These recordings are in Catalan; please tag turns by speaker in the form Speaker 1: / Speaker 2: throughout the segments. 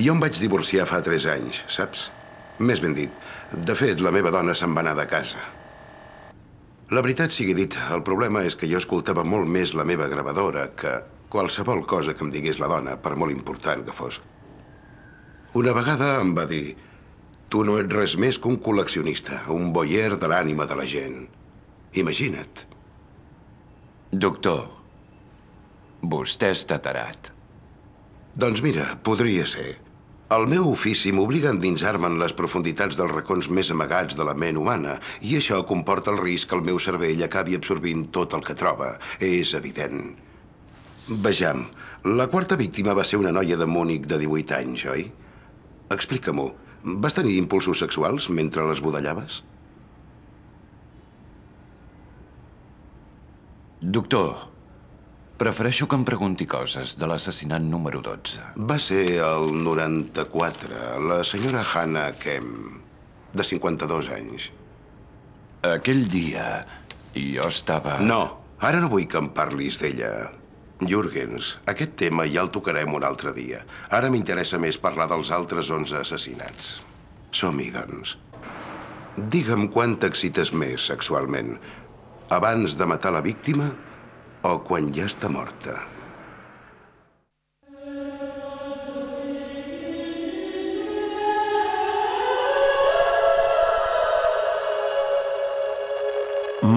Speaker 1: Jo em vaig divorciar fa tres anys, saps? Més ben dit. De fet, la meva dona se'n va anar de casa. La veritat sigui dit, el problema és que jo escoltava molt més la meva gravadora que qualsevol cosa que em digués la dona, per molt important que fos. Una vegada em va dir tu no ets res més que un col·leccionista, un boyer de l'ànima de la gent. Imagina't.
Speaker 2: Doctor, vostè està tarat.
Speaker 1: Doncs mira, podria ser. El meu ofici m'obliga a endinsar-me en les profunditats dels racons més amagats de la ment humana i això comporta el risc que el meu cervell acabi absorbint tot el que troba. És evident. Vejam, la quarta víctima va ser una noia de Múnich de 18 anys, oi? Explica-m'ho. Vas tenir impulsos sexuals mentre les budellaves?
Speaker 2: Doctor, prefereixo que em pregunti coses de l'assassinat número 12.
Speaker 1: Va ser el 94, la senyora Hannah Kem, de 52 anys.
Speaker 2: Aquell dia jo estava...
Speaker 1: No, ara no vull que em parlis d'ella. Jürgens, aquest tema ja el tocarem un altre dia. Ara m'interessa més parlar dels altres 11 assassinats. Som-hi, doncs. Digue'm quan t'excites més sexualment. Abans de matar la víctima o quan ja està morta?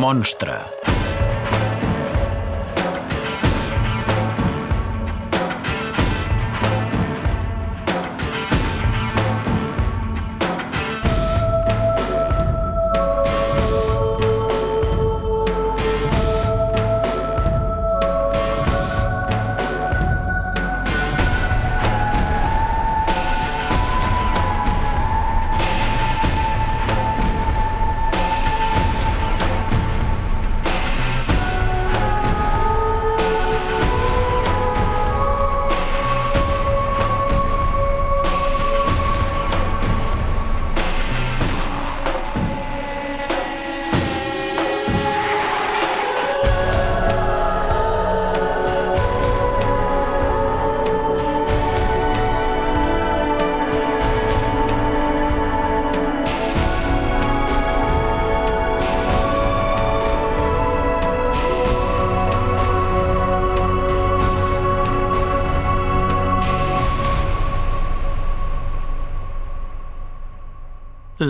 Speaker 3: Monstre.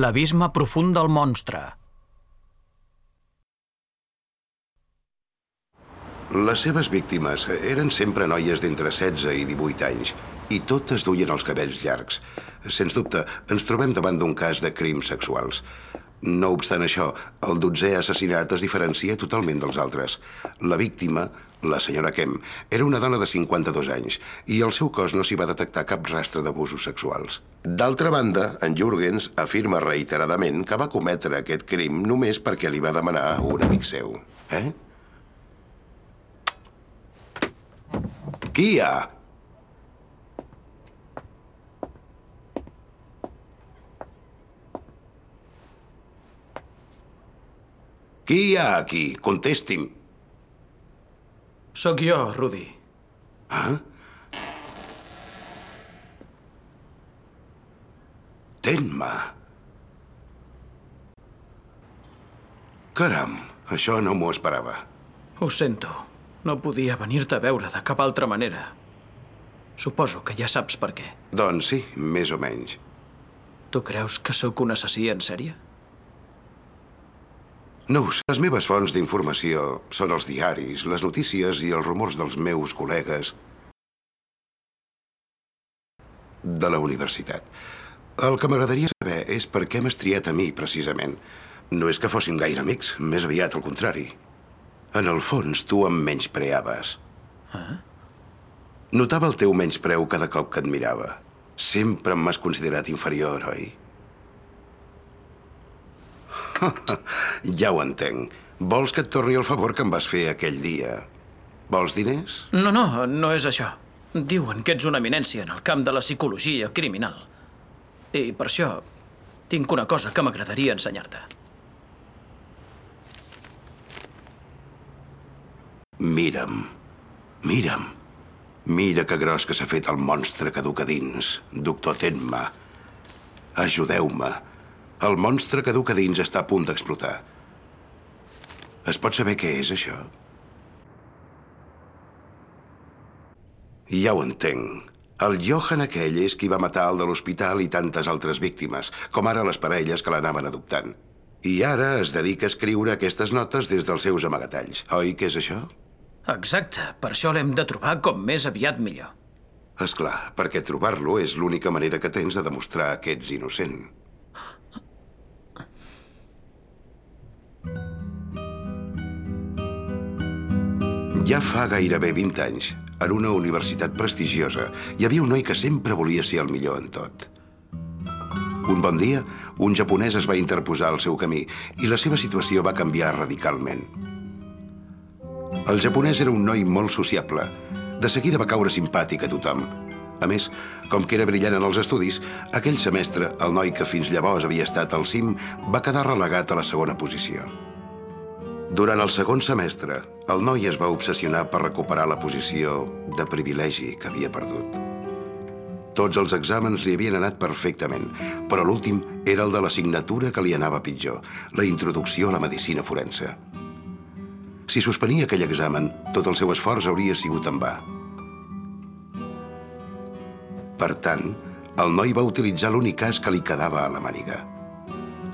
Speaker 3: L'abisme profund del monstre.
Speaker 1: Les seves víctimes eren sempre noies d'entre 16 i 18 anys i totes duien els cabells llargs. Sens dubte, ens trobem davant d'un cas de crims sexuals. No obstant això, el dotzè assassinat es diferencia totalment dels altres. La víctima, la senyora Kem, era una dona de 52 anys i al seu cos no s'hi va detectar cap rastre d'abusos sexuals. D'altra banda, en Jürgens afirma reiteradament que va cometre aquest crim només perquè li va demanar un amic seu. Eh? Ha? Qui hi ha aquí? Contesti'm.
Speaker 3: Sóc jo, Rudi.
Speaker 1: Ah? Tenma. Caram, això no m'ho esperava.
Speaker 3: Ho sento. No podia venir-te a veure de cap altra manera. Suposo que ja saps per què.
Speaker 1: Doncs sí, més o menys.
Speaker 3: Tu creus que sóc un assassí en sèrie?
Speaker 1: No ho sé. Les meves fonts d'informació són els diaris, les notícies i els rumors dels meus col·legues de la universitat. El que m'agradaria saber és per què m'has triat a mi, precisament. No és que fóssim gaire amics, més aviat al contrari. En el fons, tu em menyspreaves.
Speaker 3: Ah?
Speaker 1: Notava el teu menyspreu cada cop que et mirava. Sempre m'has considerat inferior, oi? ja ho entenc. Vols que et torni el favor que em vas fer aquell dia? Vols diners?
Speaker 3: No, no, no és això. Diuen que ets una eminència en el camp de la psicologia criminal. I per això tinc una cosa que m'agradaria ensenyar-te.
Speaker 1: Mira'm. Mira'm. Mira que gros que s'ha fet el monstre que duc a dins. Doctor Tenma, ajudeu-me. El monstre que duc a dins està a punt d'explotar. Es pot saber què és, això? Ja ho entenc. El Johan aquell és qui va matar el de l'hospital i tantes altres víctimes, com ara les parelles que l'anaven adoptant. I ara es dedica a escriure aquestes notes des dels seus amagatalls. Oi que és això?
Speaker 3: Exacte. Per això l'hem de trobar com més aviat millor.
Speaker 1: És clar, perquè trobar-lo és l'única manera que tens de demostrar que ets innocent. Ja fa gairebé 20 anys, en una universitat prestigiosa, hi havia un noi que sempre volia ser el millor en tot. Un bon dia, un japonès es va interposar al seu camí i la seva situació va canviar radicalment. El japonès era un noi molt sociable. De seguida va caure simpàtic a tothom. A més, com que era brillant en els estudis, aquell semestre, el noi que fins llavors havia estat al cim va quedar relegat a la segona posició. Durant el segon semestre, el noi es va obsessionar per recuperar la posició de privilegi que havia perdut. Tots els exàmens li havien anat perfectament, però l'últim era el de l'assignatura que li anava pitjor, la introducció a la medicina forense. Si suspenia aquell examen, tot el seu esforç hauria sigut en va. Per tant, el noi va utilitzar l'únic cas que li quedava a la màniga.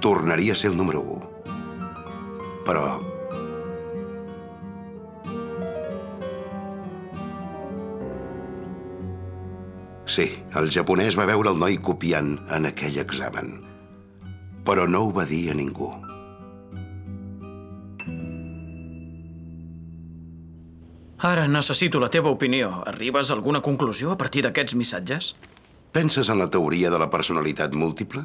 Speaker 1: Tornaria a ser el número 1. Però Sí, el japonès va veure el noi copiant en aquell examen. Però no ho va dir a ningú.
Speaker 3: Ara necessito la teva opinió. Arribes a alguna conclusió a partir d'aquests missatges?
Speaker 1: Penses en la teoria de la personalitat múltiple?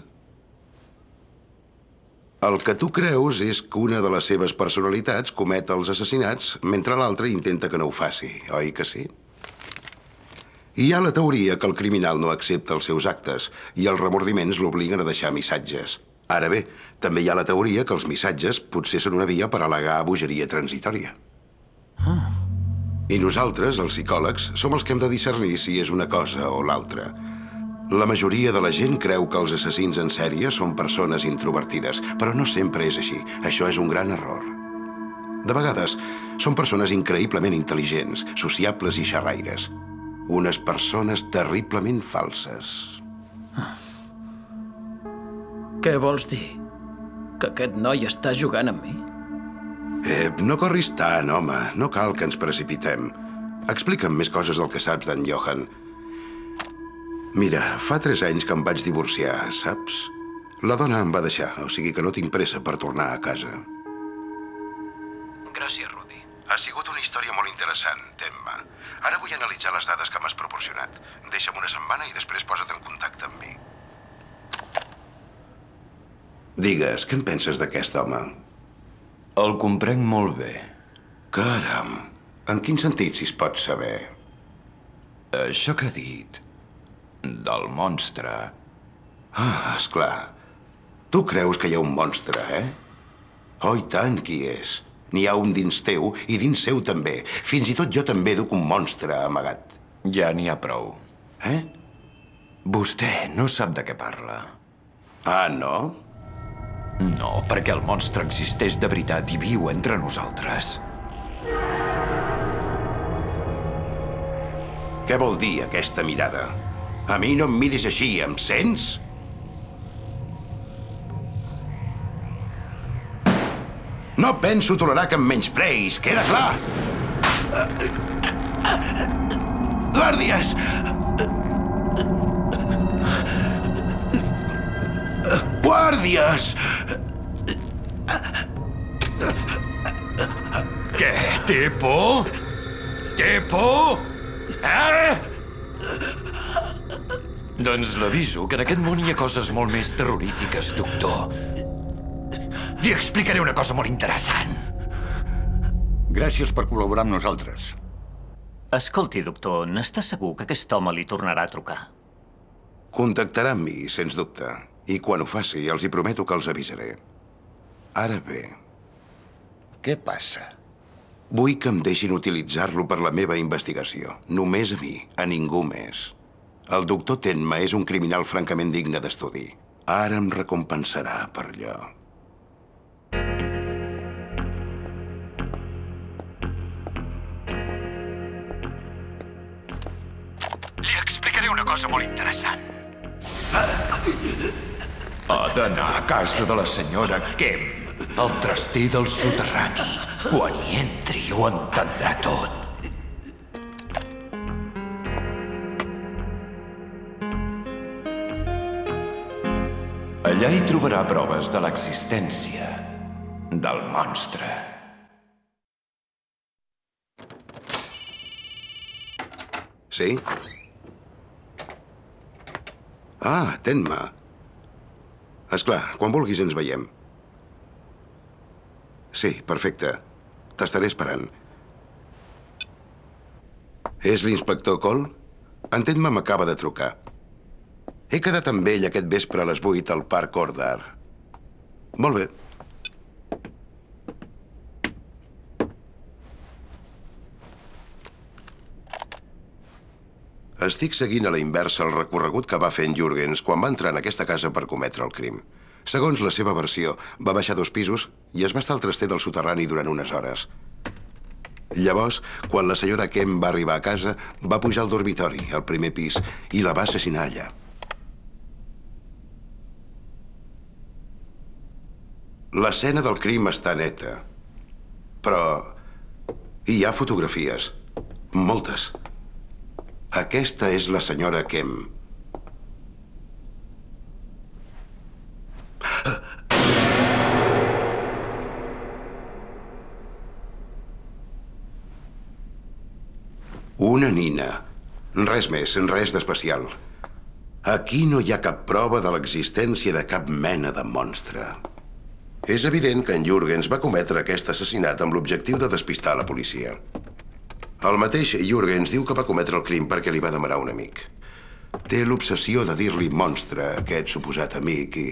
Speaker 1: El que tu creus és que una de les seves personalitats comet els assassinats mentre l'altra intenta que no ho faci, oi que sí? Hi ha la teoria que el criminal no accepta els seus actes i els remordiments l'obliguen a deixar missatges. Ara bé, també hi ha la teoria que els missatges potser són una via per al·legar bogeria transitòria. Ah. I nosaltres, els psicòlegs, som els que hem de discernir si és una cosa o l'altra. La majoria de la gent creu que els assassins en sèrie són persones introvertides, però no sempre és així. Això és un gran error. De vegades, són persones increïblement intel·ligents, sociables i xerraires. Unes persones terriblement falses.
Speaker 3: Què vols dir? Que aquest noi està jugant amb mi?
Speaker 1: Eh, no corris tant, home. No cal que ens precipitem. Explica'm més coses del que saps d'en Johan. Mira, fa tres anys que em vaig divorciar, saps? La dona em va deixar, o sigui que no tinc pressa per tornar a casa.
Speaker 3: Gràcies, Rudy.
Speaker 1: Ha sigut una història molt interessant, Temma. Ara vull analitzar les dades que m'has proporcionat. Deixa'm una setmana i després posa't en contacte amb mi. Digues, què en penses d'aquest home?
Speaker 2: El comprenc molt bé.
Speaker 1: Caram, en quin sentit, si es pot saber?
Speaker 2: Això que ha dit... del monstre...
Speaker 1: Ah, és clar. Tu creus que hi ha un monstre, eh? Oh, i tant, qui és. N'hi ha un dins teu i dins seu també. Fins i tot jo també duc un monstre amagat.
Speaker 2: Ja n'hi ha prou.
Speaker 1: Eh?
Speaker 2: Vostè no sap de què parla.
Speaker 1: Ah, no?
Speaker 2: No, perquè el monstre existeix de veritat i viu entre nosaltres.
Speaker 1: Què vol dir aquesta mirada? A mi no em miris així, em sents? No penso tolerar que em menyspreis, queda clar! Guàrdies! Guàrdies!
Speaker 2: Què? Té por? Té por? Eh? Doncs l'aviso que en aquest món hi ha coses molt més terrorífiques, doctor. Li explicaré una cosa molt interessant.
Speaker 4: Gràcies per col·laborar amb nosaltres.
Speaker 5: Escolti, doctor, n'està segur que aquest home li tornarà a trucar?
Speaker 1: Contactarà amb mi, sens dubte. I quan ho faci, els hi prometo que els avisaré. Ara bé,
Speaker 4: Què passa?
Speaker 1: Vull que em deixin utilitzar-lo per la meva investigació. Només a mi, a ningú més. El doctor Tenma és un criminal francament digne d'estudi. Ara em recompensarà per allò.
Speaker 2: Cosa molt interessant. Ha d'anar a casa de la senyora Kem, al traster del soterrani. Quan hi entri ho entendrà tot. Allà hi trobarà proves de l'existència del monstre.
Speaker 1: Sí? Ah, ten-me. És clar, quan vulguis ens veiem. Sí, perfecte. T'estaré esperant. És l'inspector Cole? Entén-me m'acaba de trucar. He quedat amb ell aquest vespre a les 8 al Parc Ordar. Molt bé. Estic seguint a la inversa el recorregut que va fer en Jürgens quan va entrar en aquesta casa per cometre el crim. Segons la seva versió, va baixar dos pisos i es va estar al traster del soterrani durant unes hores. Llavors, quan la senyora Kemp va arribar a casa, va pujar al dormitori, al primer pis, i la va assassinar allà. L'escena del crim està neta, però hi ha fotografies, moltes. Aquesta és la senyora Kemp. Una nina. Res més, res d'especial. Aquí no hi ha cap prova de l'existència de cap mena de monstre. És evident que en Jürgens va cometre aquest assassinat amb l'objectiu de despistar la policia. El mateix Jürgens diu que va cometre el crim perquè li va demanar un amic. Té l'obsessió de dir-li monstre a aquest suposat amic i...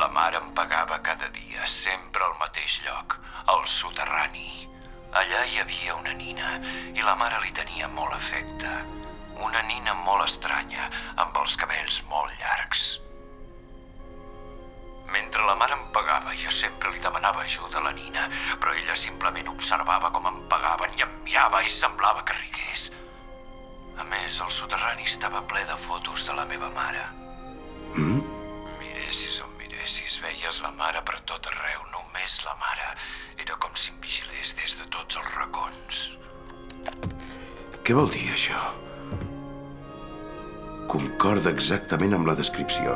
Speaker 2: la mare em pagava cada dia, sempre al mateix lloc, al soterrani. Allà hi havia una nina i la mare li tenia molt afecte. Una nina molt estranya, amb els cabells molt llargs. Mentre la mare em pagava, jo sempre li demanava ajuda a la nina, però ella simplement observava com em pagaven i em mirava i semblava que rigués. A més, el soterrani estava ple de fotos de la meva mare. Miressis on miressis, veies la mare per tot arreu, només la mare. Era com si em vigilés des de tots els racons.
Speaker 1: Què vol dir això? Concorda exactament amb la descripció.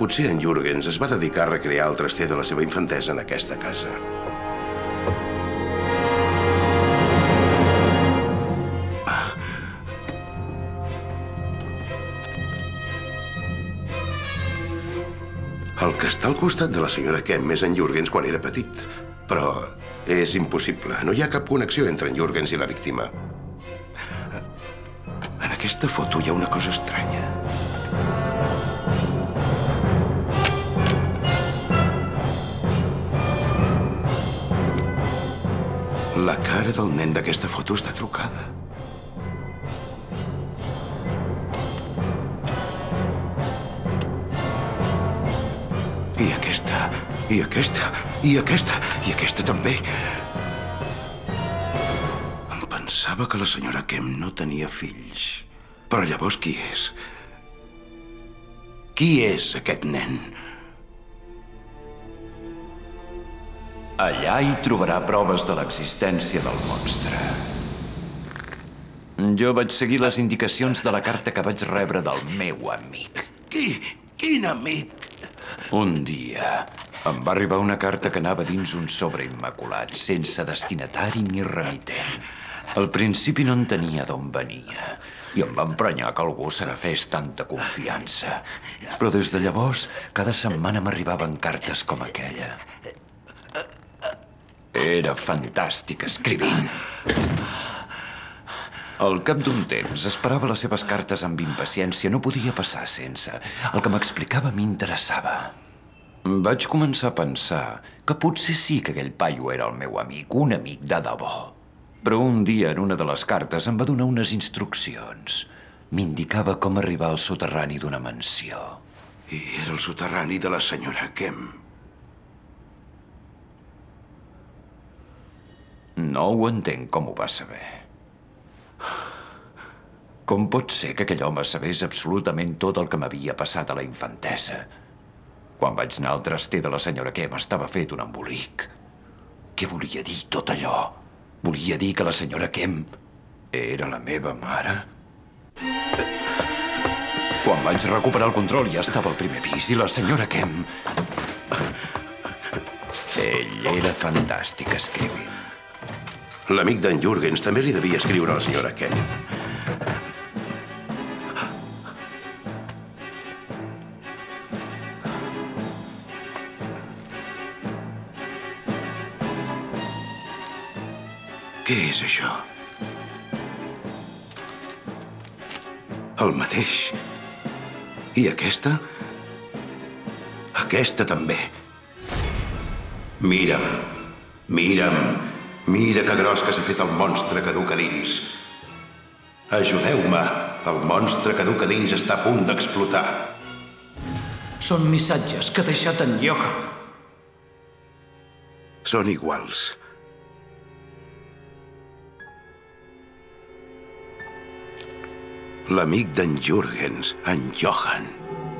Speaker 1: Potser en Jürgens es va dedicar a recrear el traster de la seva infantesa en aquesta casa. Està al costat de la senyora Kemp és en Jürgens quan era petit. Però és impossible. No hi ha cap connexió entre en Jürgens i la víctima. En aquesta foto hi ha una cosa estranya. La cara del nen d'aquesta foto està trucada. I aquesta, i aquesta, i aquesta, i aquesta també. Em pensava que la senyora Kemp no tenia fills. Però llavors qui és? Qui és aquest nen?
Speaker 2: Allà hi trobarà proves de l'existència del monstre. Jo vaig seguir les indicacions de la carta que vaig rebre del meu amic.
Speaker 1: Qui? Quin amic?
Speaker 2: Un dia em va arribar una carta que anava dins un sobre immaculat, sense destinatari ni remitent. Al principi no entenia d'on venia. i em va emprenyar que algú s'agafés tanta confiança. Però des de llavors, cada setmana m'arribaven cartes com aquella. Era fantàstic escrivint. Al cap d'un temps, esperava les seves cartes amb impaciència. No podia passar sense. El que m'explicava m'interessava. Vaig començar a pensar que potser sí que aquell paio era el meu amic, un amic de debò. Però un dia, en una de les cartes, em va donar unes instruccions. M'indicava com arribar al soterrani d'una mansió.
Speaker 1: I era el soterrani de la senyora Kemp.
Speaker 2: No ho entenc com ho va saber. Com pot ser que aquell home sabés absolutament tot el que m'havia passat a la infantesa? Quan vaig anar al traster de la senyora Kem estava fet un embolic. Què volia dir tot allò? Volia dir que la senyora Kem era la meva mare? Quan vaig recuperar el control ja estava al primer pis i la senyora Kem... Ell era fantàstic escrivint.
Speaker 1: L'amic d'en Jürgens també li devia escriure a la senyora Kemp. Què és això? El mateix. I aquesta? Aquesta també. Mira'm, mira'm, mira que gros que s'ha fet el monstre que duc a dins. Ajudeu-me, el monstre que duc a dins està a punt d'explotar.
Speaker 3: Són missatges que ha deixat en Johan.
Speaker 1: Són iguals. L'amic d'en Jürgens, en Johan,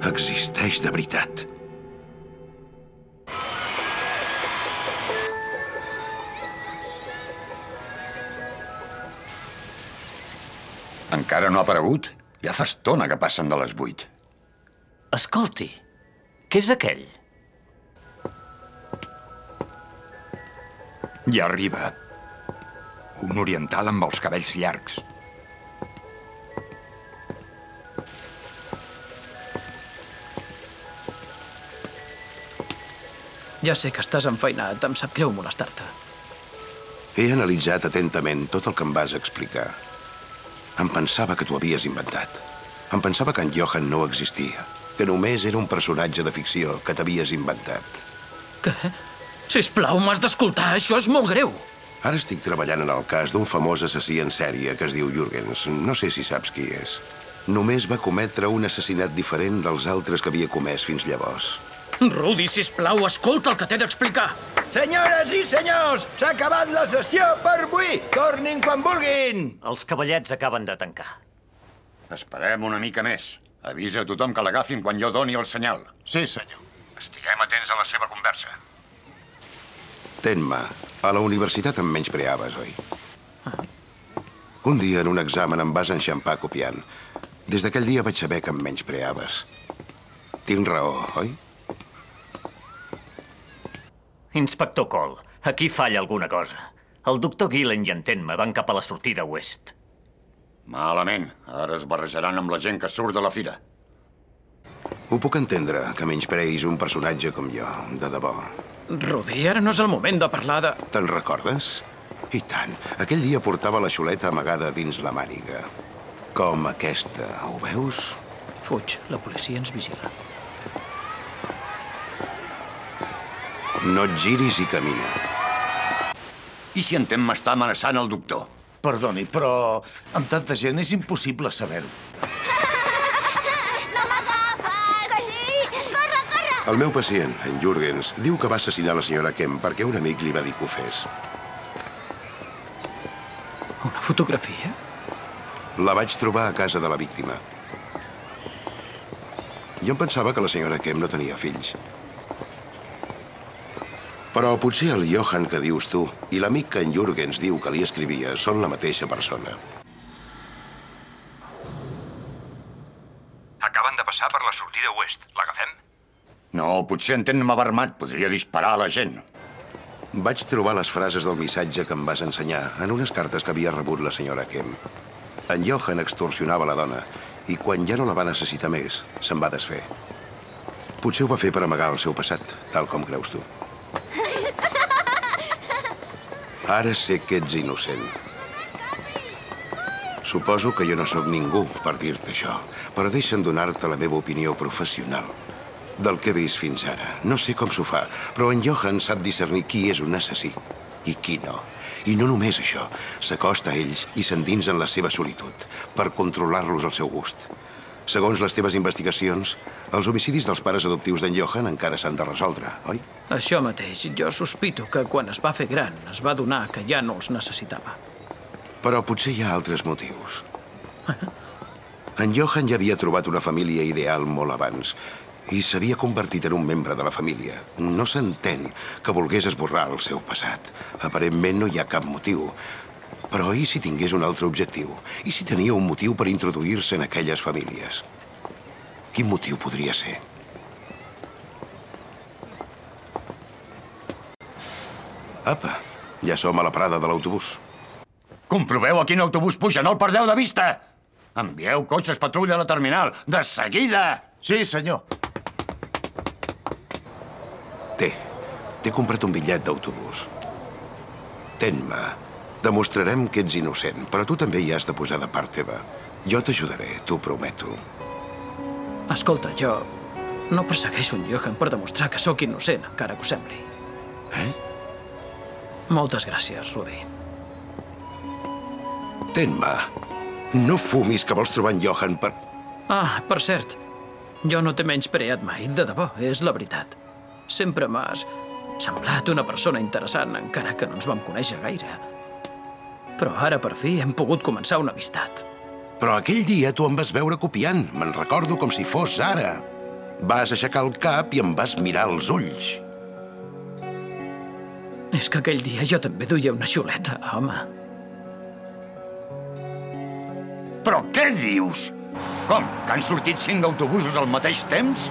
Speaker 1: existeix de veritat.
Speaker 4: Encara no ha aparegut? Ja fa estona que passen de les vuit.
Speaker 5: Escolti, què és aquell?
Speaker 4: Ja arriba. Un oriental amb els cabells llargs.
Speaker 3: Ja sé que estàs enfeinat, em sap greu molestar-te.
Speaker 1: He analitzat atentament tot el que em vas explicar. Em pensava que t'ho havies inventat. Em pensava que en Johan no existia, que només era un personatge de ficció que t'havies inventat.
Speaker 3: Què? Sisplau, m'has d'escoltar, això és molt greu.
Speaker 1: Ara estic treballant en el cas d'un famós assassí en sèrie que es diu Jürgens. No sé si saps qui és. Només va cometre un assassinat diferent dels altres que havia comès fins llavors.
Speaker 3: Rudi, sisplau, escolta el que t'he d'explicar.
Speaker 6: Senyores i senyors, s'ha acabat la sessió per avui. Tornin quan vulguin.
Speaker 5: Els cavallets acaben de tancar.
Speaker 4: Esperem una mica més. Avisa a tothom que l'agafin quan jo doni el senyal.
Speaker 6: Sí, senyor.
Speaker 4: Estiguem atents a la seva conversa.
Speaker 1: Ten-me. A la universitat em menyspreaves, oi? Un dia en un examen em vas enxampar copiant. Des d'aquell dia vaig saber que em menyspreaves. Tinc raó, oi?
Speaker 5: Inspector Cole, aquí falla alguna cosa. El doctor Gillen i en Tenma van cap a la sortida oest.
Speaker 4: Malament. Ara es barrejaran amb la gent que surt de la fira.
Speaker 1: Ho puc entendre, que menyspreis un personatge com jo, de debò.
Speaker 3: Rudi, ara no és el moment de parlar de...
Speaker 1: Te'n recordes? I tant. Aquell dia portava la xuleta amagada dins la màniga. Com aquesta, ho veus?
Speaker 3: Fuig, la policia ens vigila.
Speaker 1: No et giris i camina.
Speaker 4: I si en Tem m'està amenaçant el doctor?
Speaker 6: Perdoni, però amb tanta gent és impossible saber-ho.
Speaker 7: No m'agafes! Sí? Corre, corre!
Speaker 1: El meu pacient, en Jürgens, diu que va assassinar la senyora Kemp perquè un amic li va dir que ho fes.
Speaker 3: Una fotografia?
Speaker 1: La vaig trobar a casa de la víctima. Jo em pensava que la senyora Kemp no tenia fills. Però potser el Johan que dius tu i l'amic que en Jürgens diu que li escrivia són la mateixa persona.
Speaker 4: Acaben de passar per la sortida oest. L'agafem? No, potser en Tem m'ha armat. Podria disparar a la gent.
Speaker 1: Vaig trobar les frases del missatge que em vas ensenyar en unes cartes que havia rebut la senyora Kemp. En Johan extorsionava la dona i quan ja no la va necessitar més, se'n va desfer. Potser ho va fer per amagar el seu passat, tal com creus tu. Ara sé que ets innocent. Suposo que jo no sóc ningú per dir-te això, però deixa'm donar-te la meva opinió professional. Del que he vist fins ara. No sé com s'ho fa, però en Johan sap discernir qui és un assassí i qui no. I no només això, s'acosta a ells i s'endins en la seva solitud, per controlar-los al seu gust. Segons les teves investigacions, els homicidis dels pares adoptius d'en Johan encara s'han de resoldre, oi?
Speaker 3: Això mateix. Jo sospito que quan es va fer gran es va donar que ja no els necessitava.
Speaker 1: Però potser hi ha altres motius. En Johan ja havia trobat una família ideal molt abans i s'havia convertit en un membre de la família. No s'entén que volgués esborrar el seu passat. Aparentment no hi ha cap motiu. Però i si tingués un altre objectiu? I si tenia un motiu per introduir-se en aquelles famílies? Quin motiu podria ser? Apa, ja som a la parada de l'autobús.
Speaker 4: Comproveu a quin autobús puja, no el perdeu de vista! Envieu cotxes patrulla a la terminal, de seguida!
Speaker 6: Sí, senyor.
Speaker 1: Té, t'he comprat un bitllet d'autobús. Ten-me. Demostrarem que ets innocent, però tu també hi has de posar de part teva. Jo t'ajudaré, t'ho prometo.
Speaker 3: Escolta, jo no persegueixo en Johan per demostrar que sóc innocent, encara que ho sembli.
Speaker 1: Eh?
Speaker 3: Moltes gràcies, Rudy.
Speaker 1: Ten-me. No fumis que vols trobar en Johan per...
Speaker 3: Ah, per cert, jo no t'he menyspreat mai, de debò, és la veritat. Sempre m'has semblat una persona interessant, encara que no ens vam conèixer gaire. Però ara, per fi, hem pogut començar una amistat.
Speaker 1: Però aquell dia tu em vas veure copiant. Me'n recordo com si fos ara. Vas aixecar el cap i em vas mirar als ulls.
Speaker 3: És que aquell dia jo també duia una xuleta, home.
Speaker 4: Però què dius? Com, que han sortit cinc autobusos al mateix temps?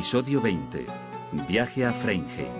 Speaker 8: Episodio 20. Viaje a Freinheim.